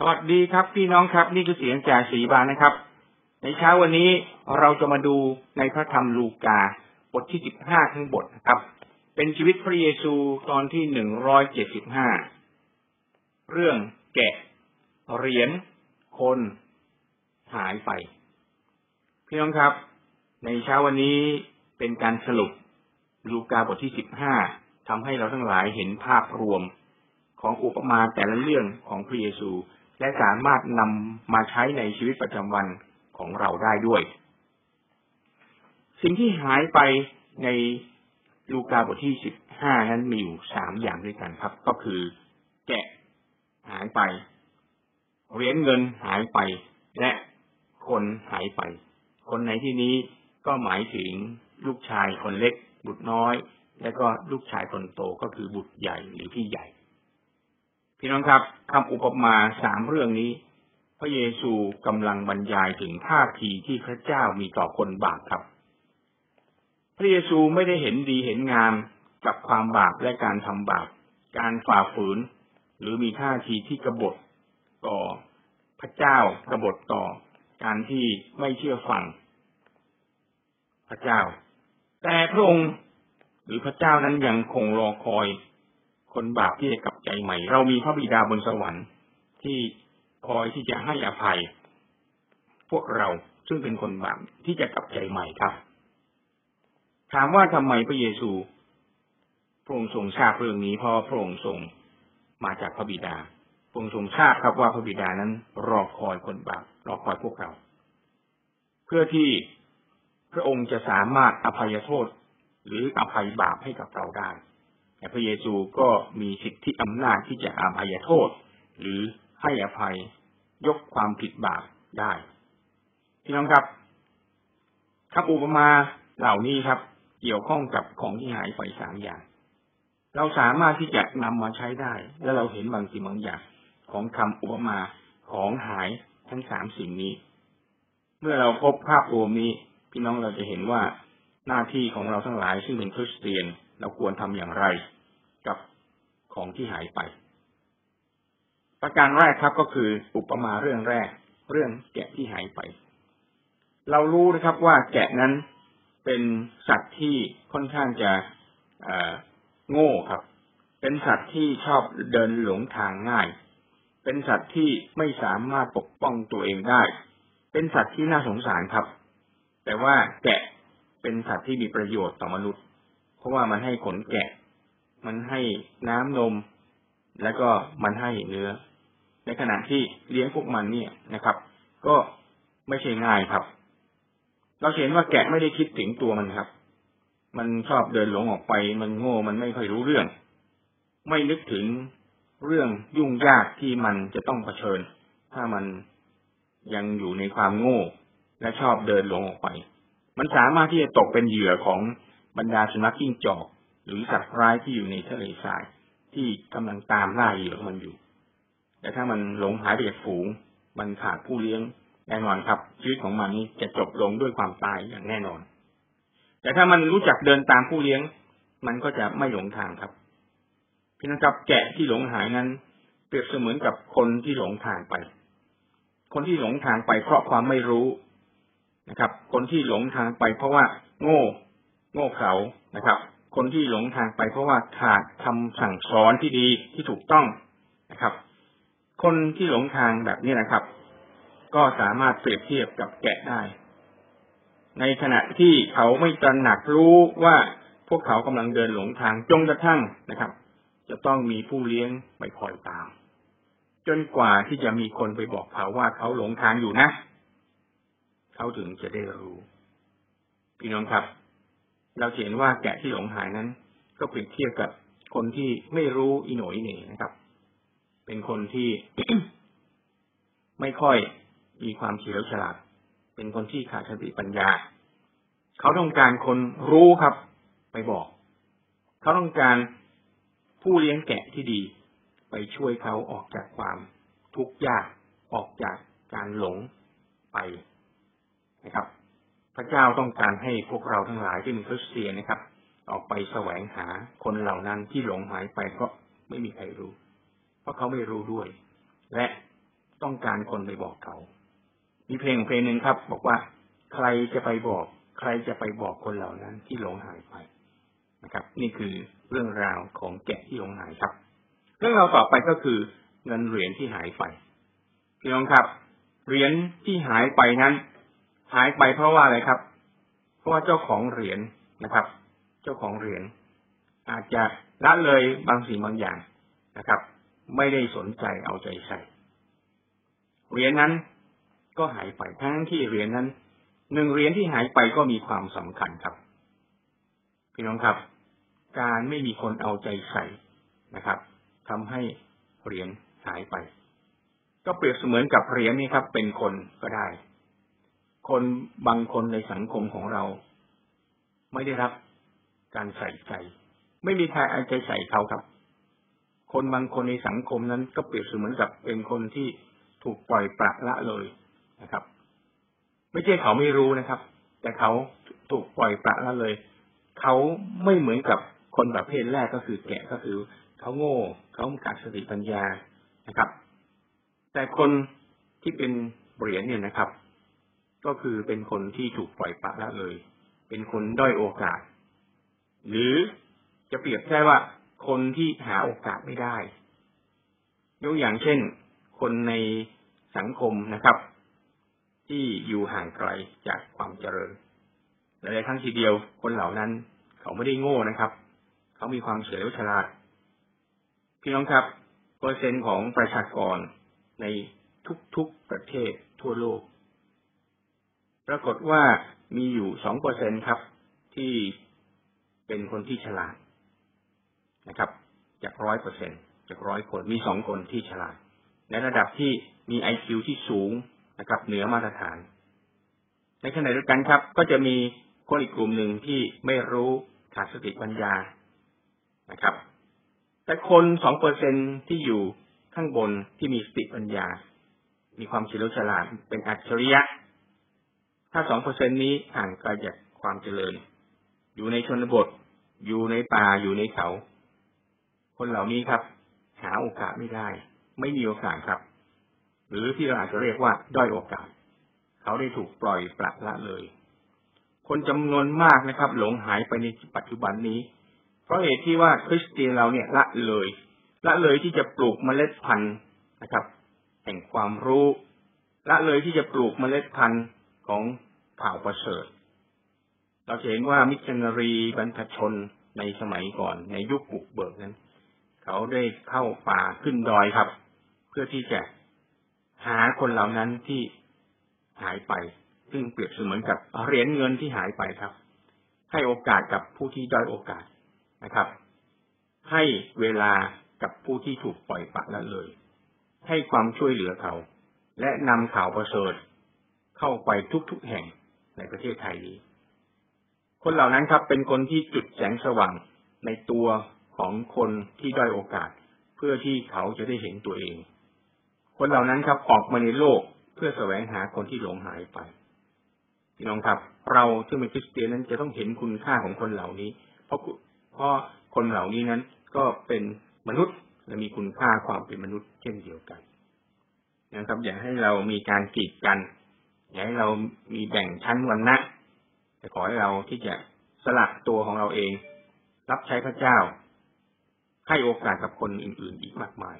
สวัสดีครับพี่น้องครับ นี่คือเสียงจากสีบานนะครับ ในเช้าวันนี้เราจะมาดูในพระธรรมลูกา บทที่สิบห้าทั้งบทนะครับ เป็นชีวิตพระเยซูตอนที่หนึ่งร้อยเจ็ดสิบห้าเรื่องแกะเหรียญคนหายไป พี่น้องครับ ในเช้าวันนี้เป็นการสรุปลูกาบทที่สิบห้าทำให้เราทั้งหลายเห็นภาพรวมของอุปมาแต่ละเรื่องของพระเยซู และสามารถนำมาใช้ในชีวิตประจำวันของเราได้ด้วย สิ่งที่หายไปในลูกาบทที่สิบห้านั้นมีอยู่สามอย่างด้วยกันครับ ก็คือ แกะหายไปเหรียญเงินหายไป และคนหายไป คนในที่นี้ก็หมายถึงลูกชายคนเล็ก บุตรน้อย และก็ลูกชายคนโตก็คือบุตรใหญ่หรือพี่ใหญ่ พี่น้องครับคำอุปมาสามเรื่องนี้ พระเยซูกำลังบรรยายถึงท่าทีที่พระเจ้ามีต่อคนบาปครับ พระเยซูไม่ได้เห็นดีเห็นงามกับความบาปและการทำบาป การฝ่าฝืน หรือมีท่าทีที่กบฏต่อพระเจ้ากบฏต่อ การที่ไม่เชื่อฟัง พระเจ้า แต่พระองค์หรือพระเจ้านั้นยังคงรอคอย คนบาปที่จะกลับใจใหม่ เรามีพระบิดาบนสวรรค์ที่คอยที่จะให้อภัย พวกเราซึ่งเป็นคนบาปที่จะกลับใจใหม่ครับ ถามว่าทำไมพระเยซูพระองค์ทรงทราบเรื่องนี้เพราะพระองค์ทรงมาจากพระบิดาพระองค์ทรงทราบครับว่าพระบิดานั้นรอคอยคนบาปรอคอยพวกเรา เพื่อที่พระองค์จะสามารถอภัยโทษหรืออภัยบาปให้กับเราได้ แต่พระเยซูก็มีสิทธิอำนาจที่จะอภัยโทษ หรือให้อภัยยกความผิดบาปได้พี่น้องครับคำอุปมาเหล่านี้ครับ เกี่ยวข้องกับของที่หายไปสามอย่าง เราสามารถที่จะนำมาใช้ได้ และเราเห็นบางสิ่งบางอย่างของคำอุปมาของหายทั้งสามสิ่งนี้ เมื่อเราพบภาพรวมนี้ พี่น้องเราจะเห็นว่า หน้าที่ของเราทั้งหลายซึ่งเป็นคริสเตียนเราควรทำอย่างไรกับของที่หายไป ประการแรกครับก็คืออุปมาเรื่องแรก เรื่องแกะที่หายไป เรารู้นะครับว่าแกะนั้นเป็นสัตว์ที่ค่อนข้างจะโง่ครับ เป็นสัตว์ที่ชอบเดินหลงทางง่าย เป็นสัตว์ที่ไม่สามารถปกป้องตัวเองได้ เป็นสัตว์ที่น่าสงสารครับ แต่ว่าแกะ เป็นสัตว์ที่มีประโยชน์ต่อมนุษย์ เพราะว่ามันให้ขนแกะ มันให้น้ำนม แล้วก็มันให้เนื้อ ในขณะที่เลี้ยงพวกมันเนี่ยนะครับ ก็ไม่ใช่ง่ายครับ เราเห็นว่าแกะไม่ได้คิดถึงตัวมันครับ มันชอบเดินหลงออกไป มันโง่มันไม่ค่อยรู้เรื่อง ไม่นึกถึงเรื่องยุ่งยากที่มันจะต้องเผชิญ ถ้ามันยังอยู่ในความโง่ และชอบเดินหลงออกไป มันสามารถที่จะตกเป็นเหยื่อของบรรดาสุนัขจิ้งจอก หรือสัตว์ร้ายที่อยู่ในทะเลทรายที่กำลังตามล่าเหยื่อมันอยู่ แต่ถ้ามันหลงหายไปจากฝูง มันขาดผู้เลี้ยงแน่นอนครับ ชีวิตของมันนี้จะจบลงด้วยความตายอย่างแน่นอน แต่ถ้ามันรู้จักเดินตามผู้เลี้ยง มันก็จะไม่หลงทางครับพี่นะครับแกะที่หลงหายนั้น เปรียบเสมือนกับคนที่หลงทางไป คนที่หลงทางไปเพราะความไม่รู้ นะครับ คนที่หลงทางไปเพราะว่าโง่ โง่เขานะครับ คนที่หลงทางไปเพราะว่าขาดคำสั่งสอนที่ดีที่ถูกต้องนะครับ คนที่หลงทางแบบนี้นะครับ ก็สามารถเปรียบเทียบกับแกะได้ ในขณะที่เขาไม่ตระหนักรู้ว่าพวกเขากำลังเดินหลงทางจงกระทั่งนะครับ จะต้องมีผู้เลี้ยงไปคอยตาม จนกว่าที่จะมีคนไปบอกเขาว่าเขาหลงทางอยู่นะ เขาถึงจะได้รู้ พี่น้องครับ เราเห็นว่าแกะที่หลงหายนั้น ก็เปรียบเทียบกับคนที่ไม่รู้อีโหนอีเหน่นะครับ เป็นคนที่ไม่ค่อยมีความเฉลียวฉลาด เป็นคนที่ขาดสติปัญญา เขาต้องการคนรู้ครับ ไปบอก เขาต้องการผู้เลี้ยงแกะที่ดี ไปช่วยเขาออกจากความทุกข์ยากออกจากการหลงไป นะครับ พระเจ้าต้องการให้พวกเราทั้งหลายที่เป็นคริสเตียนนะครับ ออกไปแสวงหาคนเหล่านั้นที่หลงหายไปก็ไม่มีใครรู้ เพราะเขาไม่รู้ด้วย และต้องการคนไปบอกเขา มีเพลงเพลงหนึ่งครับ บอกว่า ใครจะไปบอก ใครจะไปบอกคนเหล่านั้นที่หลงหายไปนะครับ นี่คือเรื่องราวของแกะที่หลงหายครับ เรื่องราวต่อไปก็คือเงินเหรียญที่หายไปพี่น้องครับเหรียญที่หายไปนั้น หายไปเพราะว่าอะไรครับ เพราะว่าเจ้าของเหรียญนะครับ เจ้าของเหรียญอาจจะละเลยบางสิ่งบางอย่างนะครับ ไม่ได้สนใจเอาใจใส่เหรียญนั้นก็หายไปทั้งที่เหรียญนั้นหนึ่งเหรียญที่หายไปก็มีความสำคัญครับพี่น้องครับ การไม่มีคนเอาใจใส่นะครับทำให้เหรียญหายไป ก็เปรียบเสมือนกับเหรียญนี้ครับ เป็นคนก็ได้ คนบางคนในสังคมของเรา ไม่ได้รับการใส่ใจ ไม่มีใครเอาใจใส่เขาครับ คนบางคนในสังคมนั้นก็เปรียบเสมือนกับเป็นคนที่ถูกปล่อยปละละเลยนะครับ ไม่ใช่เขาไม่รู้นะครับ แต่เขาถูกปล่อยปละละเลย เขาไม่เหมือนกับคนประเภทแรกก็คือแกะก็คือเขาโง่เขาขาดสติปัญญานะครับ แต่คนที่เป็นเหรียญเนี่ยนะครับ ก็คือเป็นคนที่ถูกปล่อยปละละเลย เป็นคนด้อยโอกาส หรือจะเปรียบได้ว่าคนที่หาโอกาสไม่ได้ ยกอย่างเช่น คนในสังคมนะครับ ที่อยู่ห่างไกลจากความเจริญหลายครั้งทีเดียวคนเหล่านั้น เขาไม่ได้โง่นะครับ เขามีความเฉลียวฉลาด พี่น้องครับ เปอร์เซ็นต์ของประชากรในทุกๆประเทศ ปรากฏว่ามีอยู่สองเปอร์เซ็นครับ ที่เป็นคนที่ฉลาดนะครับ จากร้อยเปอร์เซ็นจากร้อยคนมีสองคนที่ฉลาด ในระดับที่มีไอคิวที่สูงนะครับ เหนือมาตรฐาน ในขณะเดียวกันครับ ก็จะมีคนอีกกลุ่มหนึ่งที่ไม่รู้ขาดสติปัญญานะครับ แต่คนสองเปอร์เซ็นที่อยู่ข้างบนที่มีสติปัญญา มีความเฉลียวฉลาดเป็นอัจฉริยะ ถ้าสองเปอร์เซ็นนี้ห่างไกลจากความเจริญ อยู่ในชนบท อยู่ในป่า อยู่ในเขา คนเหล่านี้ครับ หาโอกาสไม่ได้ ไม่มีโอกาสครับ หรือที่เราอาจจะเรียกว่า ด้อยโอกาส เขาได้ถูกปล่อยปละละเลย คนจำนวนมากนะครับ หลงหายไปในปัจจุบันนี้ เพราะเหตุที่ว่าคริสเตียนเราเนี่ยละเลย ละเลยที่จะปลูกเมล็ดพันธุ์นะครับ แห่งความรู้ ละเลยที่จะปลูกเมล็ดพันธุ์ของ ข่าวประเสริฐ เราเห็นว่ามิชชันนารีบรรพชนในสมัยก่อน ในยุคบุกเบิกนั้น เขาได้เข้าป่าขึ้นดอยครับ เพื่อที่จะหาคนเหล่านั้นที่หายไป ซึ่งเปรียบเสมือนกับเหรียญเงินที่หายไปครับ ให้โอกาสกับผู้ที่ด้อยโอกาสนะครับ ให้เวลากับผู้ที่ถูกปล่อยปละละเลย ให้ความช่วยเหลือเขา และนำข่าวประเสริฐเข้าไปทุกๆแห่ง ในประเทศไทยนี้ คนเหล่านั้นครับ เป็นคนที่จุดแสงสว่างในตัวของคนที่ด้อยโอกาส เพื่อที่เขาจะได้เห็นตัวเอง คนเหล่านั้นครับออกมาในโลกเพื่อแสวงหาคนที่หลงหายไปพี่น้องครับ เราที่เป็นคริสเตียนนั้นจะต้องเห็นคุณค่าของคนเหล่านี้ เพราะเพราะคนเหล่านี้นั้น ก็เป็นมนุษย์และมีคุณค่าความเป็นมนุษย์เช่นเดียวกันนะครับอย่าให้เรามีการกีดกัน อย่าให้เรามีแบ่งชั้นวันนะแต่ขอให้เราที่จะสละตัวของเราเอง รับใช้พระเจ้า ให้โอกาสกับคนอื่น ๆ อีกมากมาย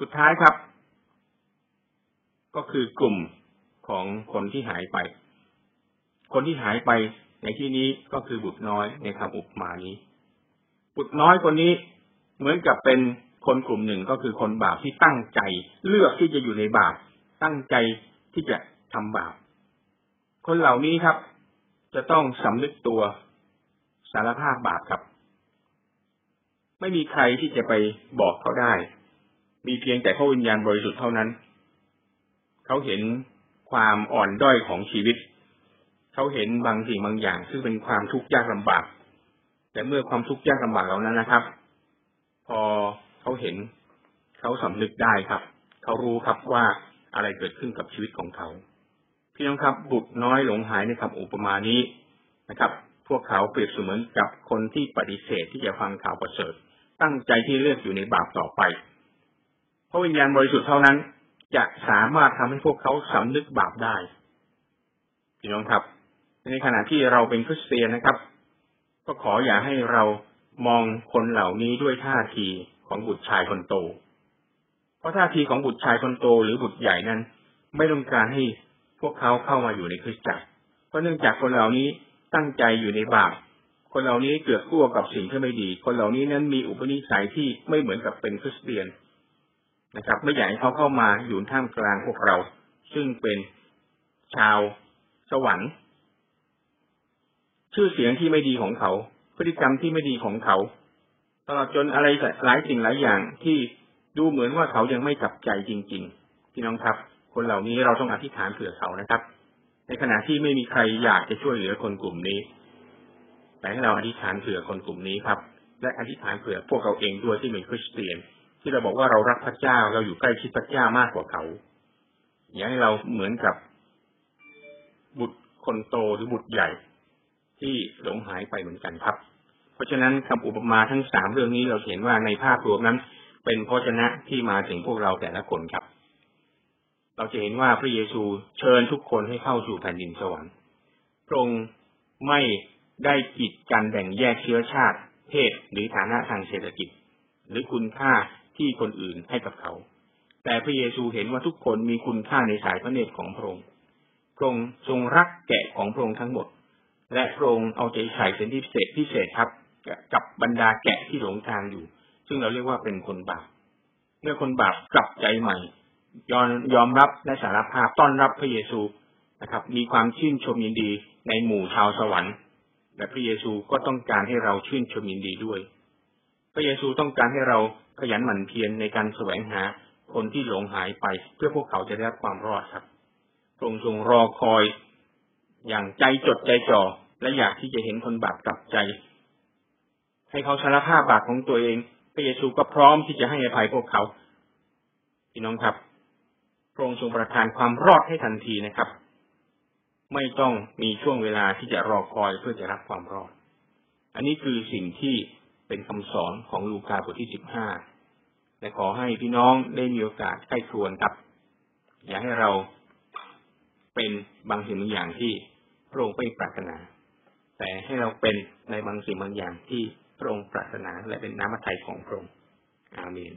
สุดท้ายครับ ก็คือกลุ่มของคนที่หายไป คนที่หายไปในที่นี้ก็คือบุตรน้อยในคำอุปมานี้ บุตรน้อยคนนี้เหมือนกับเป็นคนกลุ่มหนึ่งก็คือคนบาปที่ตั้งใจ เลือกที่จะอยู่ในบาปตั้งใจ ที่จะทำบาป คนเหล่านี้ครับ จะต้องสำนึกตัวสารภาพบาปครับ ไม่มีใครที่จะไปบอกเขาได้ มีเพียงแต่พระวิญญาณบริสุทธิ์เท่านั้น เขาเห็นความอ่อนด้อยของชีวิต เขาเห็นบางสิ่งบางอย่าง ซึ่งเป็นความทุกข์ยากลำบาก แต่เมื่อความทุกข์ยากลำบากเหล่านั้นนะครับ พอเขาเห็น เขาสำนึกได้ครับ เขารู้ครับว่า อะไรเกิดขึ้นกับชีวิตของเขา พี่น้องครับบุตรน้อยหลงหายในคำอุปมานี้นะครับ พวกเขาเปรียบเสมือนกับคนที่ปฏิเสธที่จะฟังข่าวประเสริฐ ตั้งใจที่เลือกอยู่ในบาปต่อไป เพราะวิญญาณบริสุทธิ์เท่านั้น จะสามารถทำให้พวกเขาสำนึกบาปได้ พี่น้องครับ ในขณะที่เราเป็นคริสเตียนนะครับ ก็ขออย่าให้เรามองคนเหล่านี้ด้วยท่าทีของบุตรชายคนโต ราะท่าทีของบุตรชายคนโตหรือบุตรใหญ่นั้น ไม่ต้องการให้พวกเขาเข้ามาอยู่ในคริสตจักร เพราะเนื่องจากคนเหล่านี้ตั้งใจอยู่ในบาป คนเหล่านี้เกือกกลัวกับสิ่งที่ไม่ดี คนเหล่านี้นั้นมีอุปนิสัยที่ไม่เหมือนกับเป็นคริสเตียนนะครับ ไม่อยากให้เขาเข้ามาอยู่ท่ามกลางพวกเรา ซึ่งเป็นชาวสวรรค์ ชื่อเสียงที่ไม่ดีของเขา พฤติกรรมที่ไม่ดีของเขา ตลอดจนอะไรหลายสิ่งหลายอย่างที่ ดูเหมือนว่าเขายังไม่กลับใจจริง ๆ พี่น้องครับ คนเหล่านี้เราต้องอธิษฐานเผื่อเขานะครับ ในขณะที่ไม่มีใครอยากจะช่วยเหลือคนกลุ่มนี้ แต่ให้เราอธิษฐานเผื่อคนกลุ่มนี้ครับ และอธิษฐานเผื่อพวกเราเองด้วยที่เป็นคริสเตียน ที่เราบอกว่าเรารักพระเจ้าเราอยู่ใกล้ชิดพระเจ้ามากกว่าเขา อย่าให้เราเหมือนกับ บุตรคนโตหรือบุตรใหญ่ ที่หลงหายไปเหมือนกันครับ เพราะฉะนั้นคำอุปมาทั้งสามเรื่องนี้เราเห็นว่าในภาพรวมนั้น เป็นพระชนะที่มาถึงพวกเราแต่ละคนครับ เราจะเห็นว่าพระเยซูเชิญทุกคนให้เข้าสู่แผ่นดินสวรรค์พระองค์ไม่ได้กีดกันแบ่งแยกเชื้อชาติ เพศหรือฐานะทางเศรษฐกิจ หรือคุณค่าที่คนอื่นให้กับเขา แต่พระเยซูเห็นว่าทุกคนมีคุณค่าในสายพระเนตรของพระองค์พระองค์ทรงรักแกะของพระองค์ทั้งหมด และพระองค์เอาใจใส่เป็นที่พิเศษพิเศษครับ กับบรรดาแกะที่หลงทางอยู่ ซึ่งเราเรียกว่าเป็นคนบาปเมื่อคนบาปกลับใจใหม่ ยอมยอมรับและสารภาพต้อนรับพระเยซูนะครับ มีความชื่นชมยินดีในหมู่ชาวสวรรค์และพระเยซูก็ต้องการให้เราชื่นชมยินดีด้วย พระเยซูต้องการให้เราขยันหมั่นเพียรในการแสวงหาคนที่หลงหายไป เพื่อพวกเขาจะได้รับความรอดครับพระองค์ทรงรอคอย อย่างใจจดใจจ่อและอยากที่จะเห็นคนบาปกลับใจ ให้เขาสารภาพบาปของตัวเอง พระเยซูก็พร้อมที่จะให้อภัยพวกเขาพี่น้องครับพระองค์ทรงประทานความรอดให้ทันทีนะครับ ไม่ต้องมีช่วงเวลาที่จะรอคอยเพื่อจะรับความรอด อันนี้คือสิ่งที่เป็นคำสอนของลูกาบทที่สิบห้าและขอให้พี่น้องได้มีโอกาสใกล้ครวนครับ อย่าให้เราเป็นบางสิ่งบางอย่างที่พระองค์ไม่ปรารถนา แต่ให้เราเป็นในบางสิ่งบางอย่างที่ พระองค์ปรารถนาและเป็นน้ำพระทัยของพระองค์อาเมน